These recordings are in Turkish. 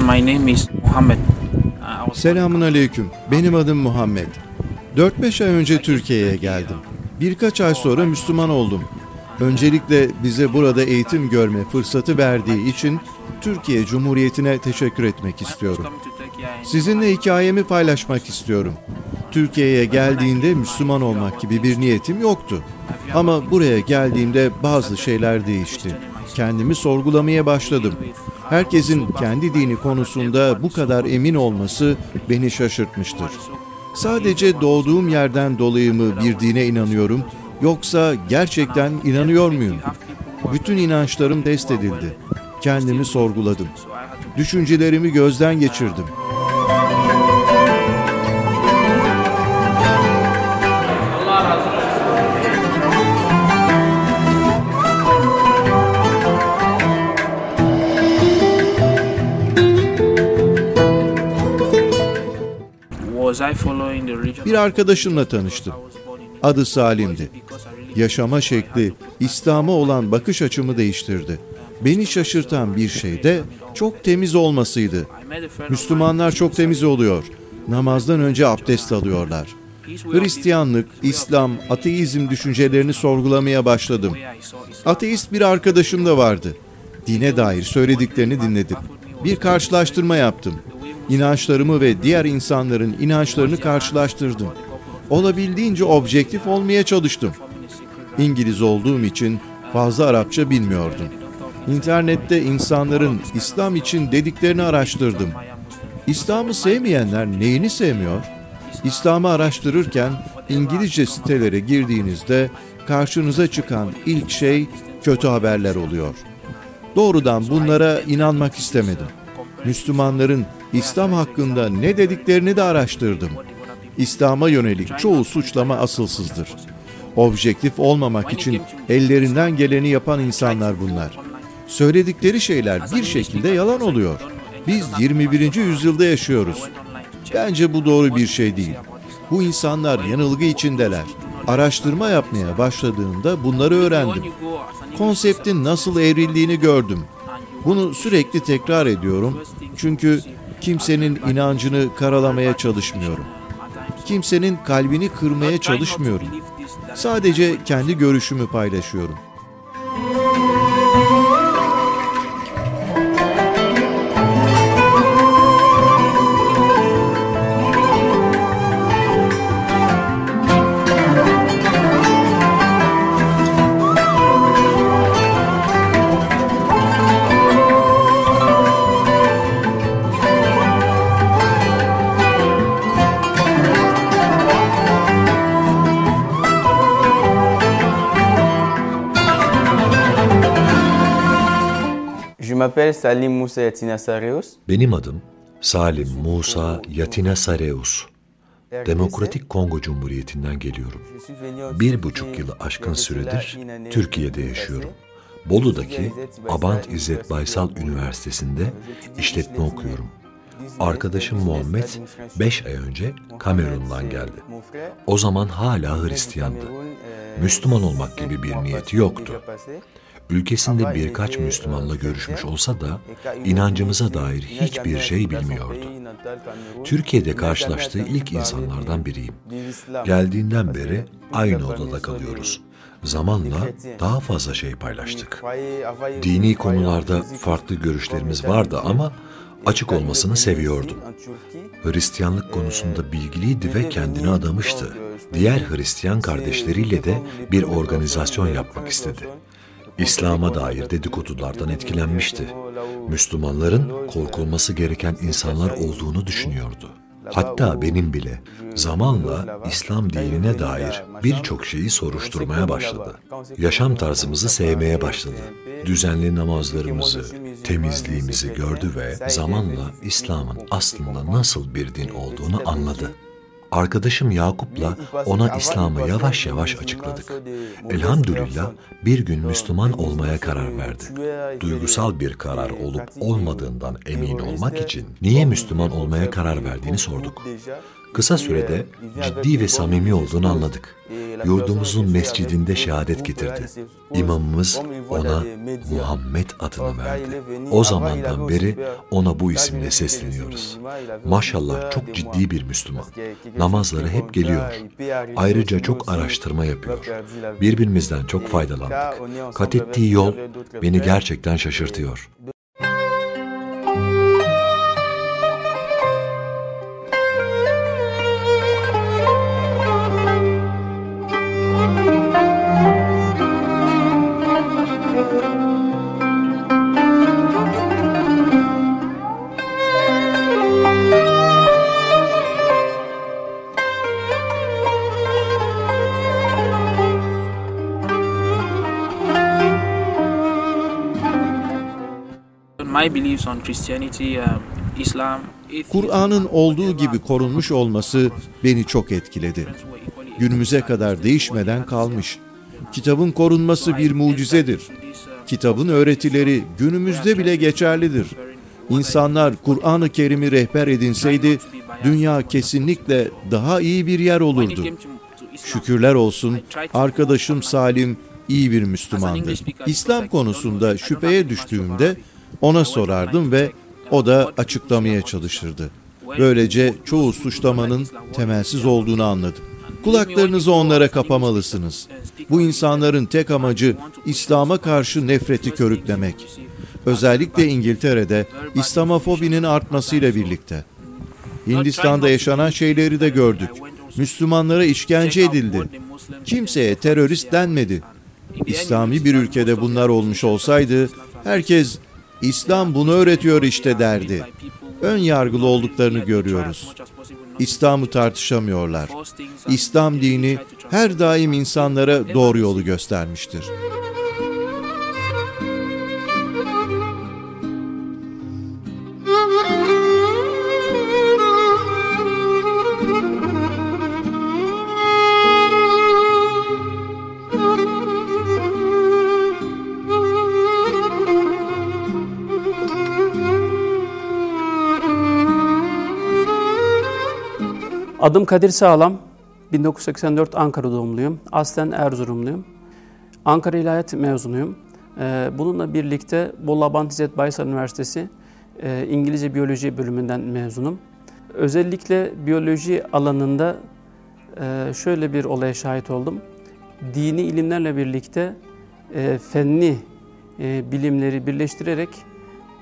Everyone, my name is. Uh, was Selamun aleyküm. Benim adım Muhammed. 4-5 ay önce Türkiye'ye geldim. Birkaç ay sonra Müslüman oldum. Öncelikle bize burada eğitim görme fırsatı verdiği için Türkiye Cumhuriyeti'ne teşekkür etmek istiyorum. Sizinle hikayemi paylaşmak istiyorum. Türkiye'ye geldiğinde Müslüman olmak gibi bir niyetim yoktu. Ama buraya geldiğimde bazı şeyler değişti. Kendimi sorgulamaya başladım. Herkesin kendi dini konusunda bu kadar emin olması beni şaşırtmıştır. Sadece doğduğum yerden dolayı mı bir dine inanıyorum yoksa gerçekten inanıyor muyum? Bütün inançlarım test edildi. Kendimi sorguladım. Düşüncelerimi gözden geçirdim. Bir arkadaşımla tanıştım. Adı Salim'di. Yaşama şekli, İslam'a olan bakış açımı değiştirdi. Beni şaşırtan bir şey de çok temiz olmasıydı. Müslümanlar çok temiz oluyor. Namazdan önce abdest alıyorlar. Hristiyanlık, İslam, ateizm düşüncelerini sorgulamaya başladım. Ateist bir arkadaşım da vardı. Dine dair söylediklerini dinledim. Bir karşılaştırma yaptım. İnançlarımı ve diğer insanların inançlarını karşılaştırdım. Olabildiğince objektif olmaya çalıştım. İngiliz olduğum için fazla Arapça bilmiyordum. İnternette insanların İslam için dediklerini araştırdım. İslam'ı sevmeyenler neyini sevmiyor? İslam'ı araştırırken İngilizce sitelere girdiğinizde karşınıza çıkan ilk şey kötü haberler oluyor. Doğrudan bunlara inanmak istemedim. Müslümanların İslam hakkında ne dediklerini de araştırdım. İslam'a yönelik çoğu suçlama asılsızdır. Objektif olmamak için ellerinden geleni yapan insanlar bunlar. Söyledikleri şeyler bir şekilde yalan oluyor. Biz 21. yüzyılda yaşıyoruz. Bence bu doğru bir şey değil. Bu insanlar yanılgı içindeler. Araştırma yapmaya başladığımda bunları öğrendim. Konseptin nasıl evrildiğini gördüm. Bunu sürekli tekrar ediyorum çünkü kimsenin inancını karalamaya çalışmıyorum. Kimsenin kalbini kırmaya çalışmıyorum. Sadece kendi görüşümü paylaşıyorum. M'appelle Salim Moussa Yatina Sareus. Benim adım Salim Musa Yatina Sareus. Demokratik Kongo Cumhuriyeti'nden geliyorum. Bir buçuk yılı aşkın süredir Türkiye'de yaşıyorum. Bolu'daki Abant İzzet Baysal Üniversitesi'nde işletme okuyorum. Arkadaşım Muhammed 5 ay önce Kamerun'dan geldi. O zaman hala Hristiyandı. Müslüman olmak gibi bir niyeti yoktu. Ülkesinde birkaç Müslümanla görüşmüş olsa da inancımıza dair hiçbir şey bilmiyordu. Türkiye'de karşılaştığı ilk insanlardan biriyim. Geldiğinden beri aynı odada kalıyoruz. Zamanla daha fazla şey paylaştık. Dini konularda farklı görüşlerimiz vardı ama açık olmasını seviyordum. Hristiyanlık konusunda bilgiliydi ve kendini adamıştı. Diğer Hristiyan kardeşleriyle de bir organizasyon yapmak istedi. İslam'a dair dedikodulardan etkilenmişti. Müslümanların korkulması gereken insanlar olduğunu düşünüyordu. Hatta benim bile zamanla İslam dinine dair birçok şeyi soruşturmaya başladı. Yaşam tarzımızı sevmeye başladı. Düzenli namazlarımızı, temizliğimizi gördü ve zamanla İslam'ın aslında nasıl bir din olduğunu anladı. Arkadaşım Yakup'la ona İslam'ı yavaş yavaş açıkladık. Elhamdülillah bir gün Müslüman olmaya karar verdi. Duygusal bir karar olup olmadığından emin olmak için niye Müslüman olmaya karar verdiğini sorduk. Kısa sürede ciddi ve samimi olduğunu anladık. Yurdumuzun mescidinde şehadet getirdi. İmamımız ona Muhammed adını verdi. O zamandan beri ona bu isimle sesleniyoruz. Maşallah çok ciddi bir Müslüman. Namazları hep geliyor. Ayrıca çok araştırma yapıyor. Birbirimizden çok faydalandık. Kat ettiği yol beni gerçekten şaşırtıyor. Kur'an'ın olduğu gibi korunmuş olması beni çok etkiledi. Günümüze kadar değişmeden kalmış. Kitabın korunması bir mucizedir. Kitabın öğretileri günümüzde bile geçerlidir. İnsanlar Kur'an-ı Kerim'i rehber edinseydi dünya kesinlikle daha iyi bir yer olurdu. Şükürler olsun arkadaşım Salim iyi bir Müslümandı. İslam konusunda şüpheye düştüğümde ona sorardım ve o da açıklamaya çalışırdı. Böylece çoğu suçlamanın temelsiz olduğunu anladım. Kulaklarınızı onlara kapamalısınız. Bu insanların tek amacı İslam'a karşı nefreti körüklemek. Özellikle İngiltere'de İslamofobinin artmasıyla birlikte. Hindistan'da yaşanan şeyleri de gördük. Müslümanlara işkence edildi. Kimseye terörist denmedi. İslami bir ülkede bunlar olmuş olsaydı herkes İslam bunu öğretiyor işte derdi. Ön yargılı olduklarını görüyoruz. İslam'ı tartışamıyorlar. İslam dini her daim insanlara doğru yolu göstermiştir. Adım Kadir Sağlam. 1984 Ankara doğumluyum. Aslen Erzurumluyum. Ankara İlahiyat mezunuyum. Ee, Bununla birlikte Bolu Abant Baysal Üniversitesi e, İngilizce Biyoloji bölümünden mezunum. Özellikle biyoloji alanında e, şöyle bir olaya şahit oldum. Dini ilimlerle birlikte e, fenli bilimleri birleştirerek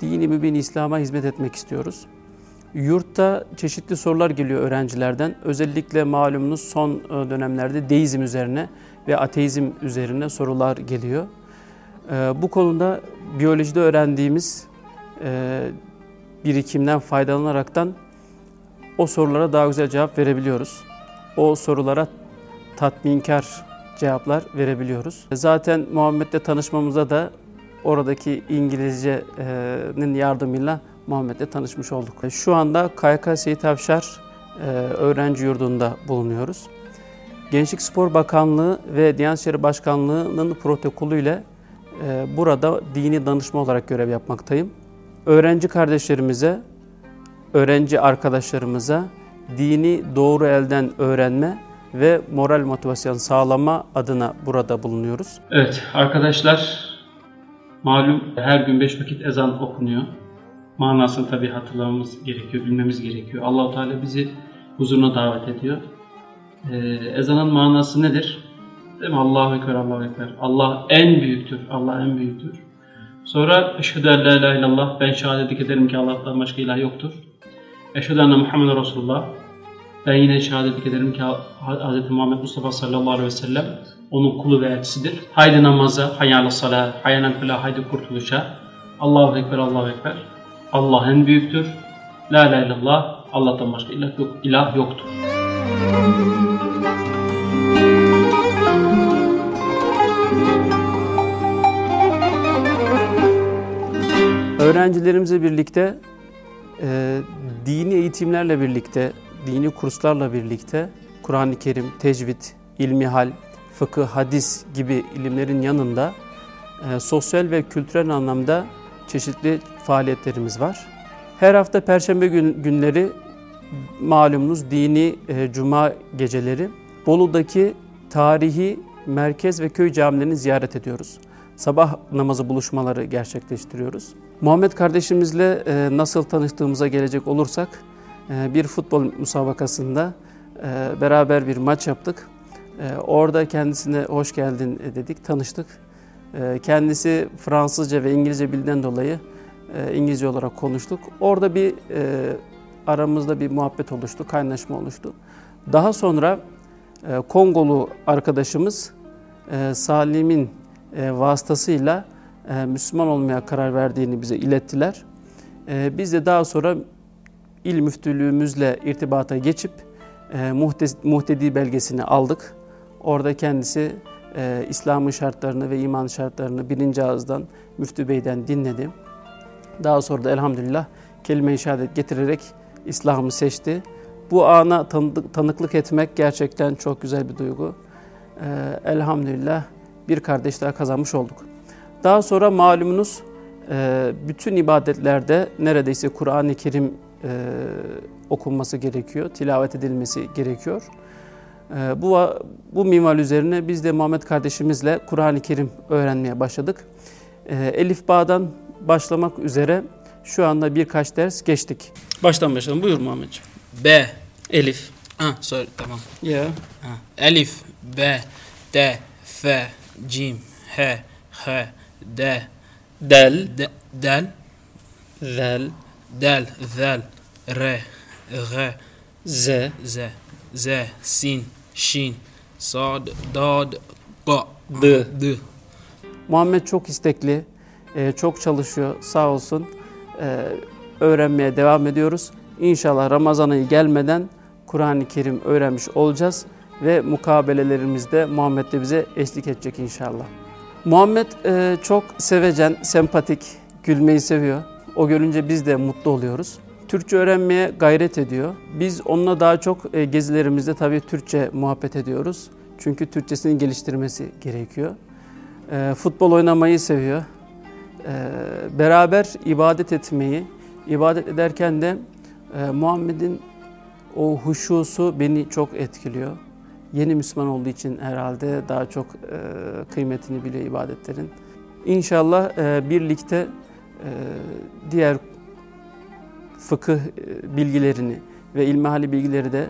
dini mübin İslam'a hizmet etmek istiyoruz. Yurtta çeşitli sorular geliyor öğrencilerden. Özellikle malumunuz son dönemlerde deizm üzerine ve ateizm üzerine sorular geliyor. Bu konuda biyolojide öğrendiğimiz birikimden faydalanaraktan o sorulara daha güzel cevap verebiliyoruz. O sorulara tatminkar cevaplar verebiliyoruz. Zaten Muhammed'le tanışmamıza da oradaki İngilizcenin yardımıyla Muhammed'le tanışmış olduk. Şu anda KYK Seyit Avşar e, öğrenci yurdunda bulunuyoruz. Gençlik Spor Bakanlığı ve Diyanet İşleri Başkanlığı'nın protokolüyle e, burada dini danışma olarak görev yapmaktayım. Öğrenci kardeşlerimize, öğrenci arkadaşlarımıza dini doğru elden öğrenme ve moral motivasyon sağlama adına burada bulunuyoruz. Evet arkadaşlar malum her gün beş vakit ezan okunuyor manasını tabi hatırlamamız gerekiyor, bilmemiz gerekiyor. Allahu Teala bizi huzuruna davet ediyor. Ee, ezanın manası nedir? Değil mi? Allahu Ekber, Allahu Ekber. Allah en büyüktür, Allah en büyüktür. Sonra eşhedü en la ilahe illallah, ben şehadet ederim ki Allah'tan başka ilah yoktur. Eşhedü enne Muhammed Resulullah, ben yine şehadet ederim ki Hz. Muhammed Mustafa sallallahu aleyhi ve sellem onun kulu ve elçisidir. Haydi namaza, hayyâle salâ, hayyâlen felâ, haydi kurtuluşa. Allahu Ekber, Allahu Ekber. Allah en büyüktür. La ilahe illallah. Allah'tan başka ilah, yok, ilah yoktur. Öğrencilerimizle birlikte e, dini eğitimlerle birlikte, dini kurslarla birlikte Kur'an-ı Kerim, tecvid, ilmihal, fıkıh, hadis gibi ilimlerin yanında e, sosyal ve kültürel anlamda çeşitli faaliyetlerimiz var. Her hafta Perşembe gün, günleri malumunuz dini e, cuma geceleri Bolu'daki tarihi merkez ve köy camilerini ziyaret ediyoruz. Sabah namazı buluşmaları gerçekleştiriyoruz. Muhammed kardeşimizle e, nasıl tanıştığımıza gelecek olursak e, bir futbol müsabakasında e, beraber bir maç yaptık. E, orada kendisine hoş geldin dedik, tanıştık. E, kendisi Fransızca ve İngilizce bildiğinden dolayı e, İngilizce olarak konuştuk. Orada bir e, aramızda bir muhabbet oluştu, kaynaşma oluştu. Daha sonra e, Kongolu arkadaşımız e, Salim'in e, vasıtasıyla e, Müslüman olmaya karar verdiğini bize ilettiler. E, biz de daha sonra il müftülüğümüzle irtibata geçip e, muhtedi belgesini aldık. Orada kendisi e, İslam'ın şartlarını ve iman şartlarını birinci ağızdan müftü beyden dinledi. Daha sonra da elhamdülillah kelime-i şehadet getirerek İslam'ı seçti. Bu ana tanıklık etmek gerçekten çok güzel bir duygu. Ee, elhamdülillah bir kardeş daha kazanmış olduk. Daha sonra malumunuz e, bütün ibadetlerde neredeyse Kur'an-ı Kerim e, okunması gerekiyor, tilavet edilmesi gerekiyor. E, bu, bu minval üzerine biz de Muhammed kardeşimizle Kur'an-ı Kerim öğrenmeye başladık. Elif Bağ'dan başlamak üzere. Şu anda birkaç ders geçtik. Baştan başlayalım. Buyur Muhammedciğim. B. Elif. Ah, sorry, tamam. Yeah. Ah. Elif, B, D, F, Cim, H, H, D, Del, D, Del, Zel, Del, Zel, R, G, Z, Z, Z, Sin, Şin, Sad, Dad, Ga, D. D. Muhammed çok istekli, e, çok çalışıyor sağ olsun. E, öğrenmeye devam ediyoruz. İnşallah Ramazan ayı gelmeden Kur'an-ı Kerim öğrenmiş olacağız ve mukabelelerimizde Muhammed de bize eşlik edecek inşallah. Muhammed e, çok sevecen, sempatik, gülmeyi seviyor. O görünce biz de mutlu oluyoruz. Türkçe öğrenmeye gayret ediyor. Biz onunla daha çok e, gezilerimizde tabii Türkçe muhabbet ediyoruz. Çünkü Türkçesini geliştirmesi gerekiyor. E, futbol oynamayı seviyor. E, beraber ibadet etmeyi, ibadet ederken de e, Muhammed'in o huşusu beni çok etkiliyor. Yeni Müslüman olduğu için herhalde daha çok e, kıymetini biliyor ibadetlerin. İnşallah e, birlikte diğer fıkıh bilgilerini ve ilmihali bilgileri de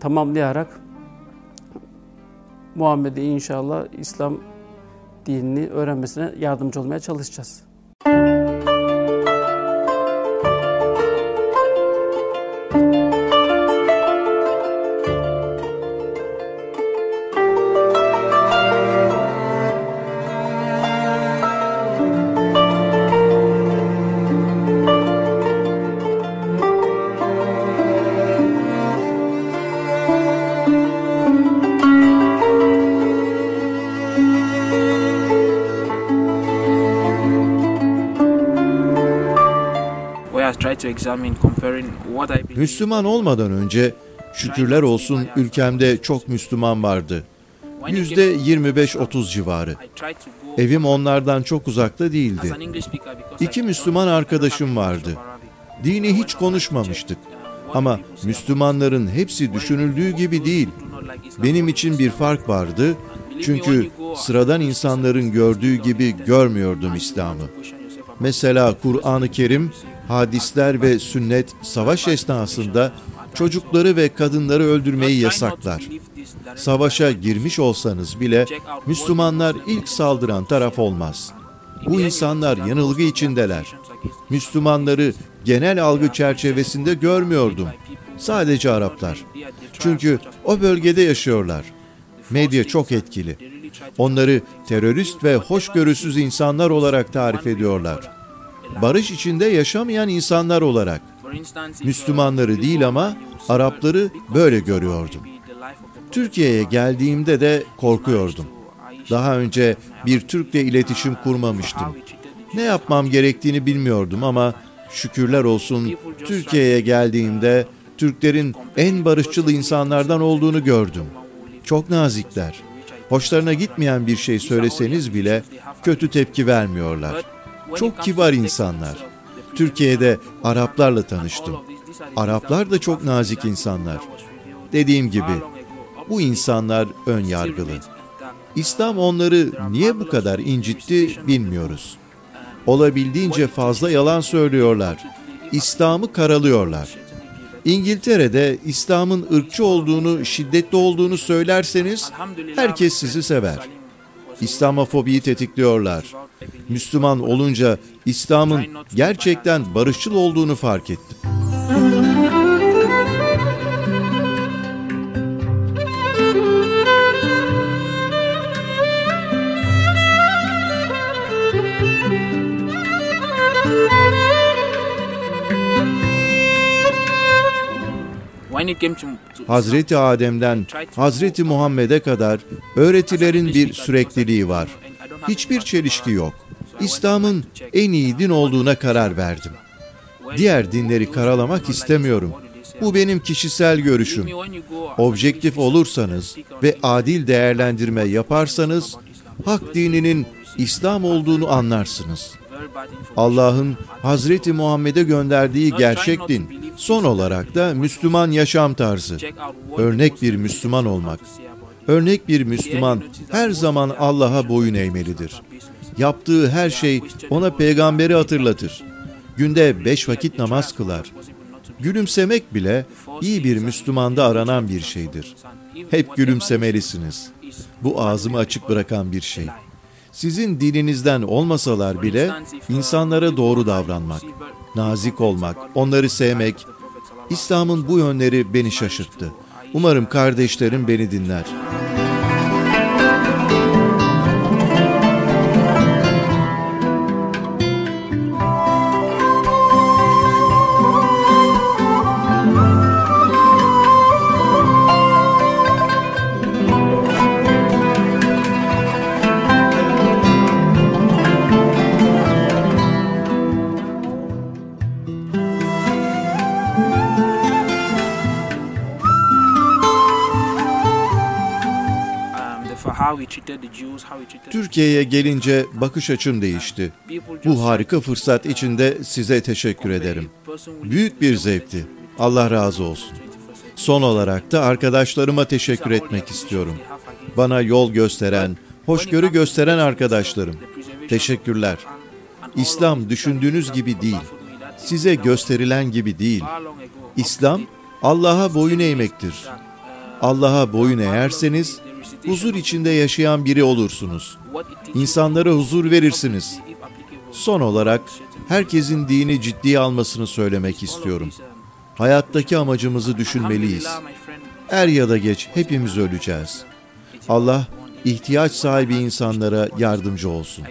tamamlayarak Muhammed'i inşallah İslam dinini öğrenmesine yardımcı olmaya çalışacağız. Müslüman olmadan önce şükürler olsun ülkemde çok Müslüman vardı. Yüzde 25-30 civarı. Evim onlardan çok uzakta değildi. İki Müslüman arkadaşım vardı. Dini hiç konuşmamıştık. Ama Müslümanların hepsi düşünüldüğü gibi değil. Benim için bir fark vardı. Çünkü sıradan insanların gördüğü gibi görmüyordum İslam'ı. Mesela Kur'an-ı Kerim, hadisler ve sünnet savaş esnasında çocukları ve kadınları öldürmeyi yasaklar. Savaşa girmiş olsanız bile Müslümanlar ilk saldıran taraf olmaz. Bu insanlar yanılgı içindeler. Müslümanları genel algı çerçevesinde görmüyordum. Sadece Araplar. Çünkü o bölgede yaşıyorlar. Medya çok etkili. Onları terörist ve hoşgörüsüz insanlar olarak tarif ediyorlar. Barış içinde yaşamayan insanlar olarak. Müslümanları değil ama Arapları böyle görüyordum. Türkiye'ye geldiğimde de korkuyordum. Daha önce bir Türk'le iletişim kurmamıştım. Ne yapmam gerektiğini bilmiyordum ama şükürler olsun Türkiye'ye geldiğimde Türklerin en barışçıl insanlardan olduğunu gördüm. Çok nazikler. Hoşlarına gitmeyen bir şey söyleseniz bile kötü tepki vermiyorlar. Çok kibar insanlar. Türkiye'de Araplarla tanıştım. Araplar da çok nazik insanlar. Dediğim gibi bu insanlar ön yargılı. İslam onları niye bu kadar incitti bilmiyoruz. Olabildiğince fazla yalan söylüyorlar. İslam'ı karalıyorlar. İngiltere'de İslam'ın ırkçı olduğunu, şiddetli olduğunu söylerseniz herkes sizi sever. İslamofobiyi tetikliyorlar. Müslüman olunca İslam'ın gerçekten barışçıl olduğunu fark ettim. Hazreti Adem'den Hazreti Muhammed'e kadar öğretilerin bir sürekliliği var. Hiçbir çelişki yok. İslam'ın en iyi din olduğuna karar verdim. Diğer dinleri karalamak istemiyorum. Bu benim kişisel görüşüm. Objektif olursanız ve adil değerlendirme yaparsanız hak dininin İslam olduğunu anlarsınız. Allah'ın Hazreti Muhammed'e gönderdiği gerçek din, son olarak da Müslüman yaşam tarzı. Örnek bir Müslüman olmak. Örnek bir Müslüman her zaman Allah'a boyun eğmelidir. Yaptığı her şey ona peygamberi hatırlatır. Günde beş vakit namaz kılar. Gülümsemek bile iyi bir Müslümanda aranan bir şeydir. Hep gülümsemelisiniz. Bu ağzımı açık bırakan bir şey sizin dininizden olmasalar bile insanlara doğru davranmak, nazik olmak, onları sevmek, İslam'ın bu yönleri beni şaşırttı. Umarım kardeşlerim beni dinler. Türkiye'ye gelince bakış açım değişti. Bu harika fırsat içinde size teşekkür ederim. Büyük bir zevkti. Allah razı olsun. Son olarak da arkadaşlarıma teşekkür etmek istiyorum. Bana yol gösteren, hoşgörü gösteren arkadaşlarım. Teşekkürler. İslam düşündüğünüz gibi değil. Size gösterilen gibi değil. İslam Allah'a boyun eğmektir. Allah'a boyun eğerseniz huzur içinde yaşayan biri olursunuz. İnsanlara huzur verirsiniz. Son olarak herkesin dini ciddiye almasını söylemek istiyorum. Hayattaki amacımızı düşünmeliyiz. Er ya da geç hepimiz öleceğiz. Allah ihtiyaç sahibi insanlara yardımcı olsun.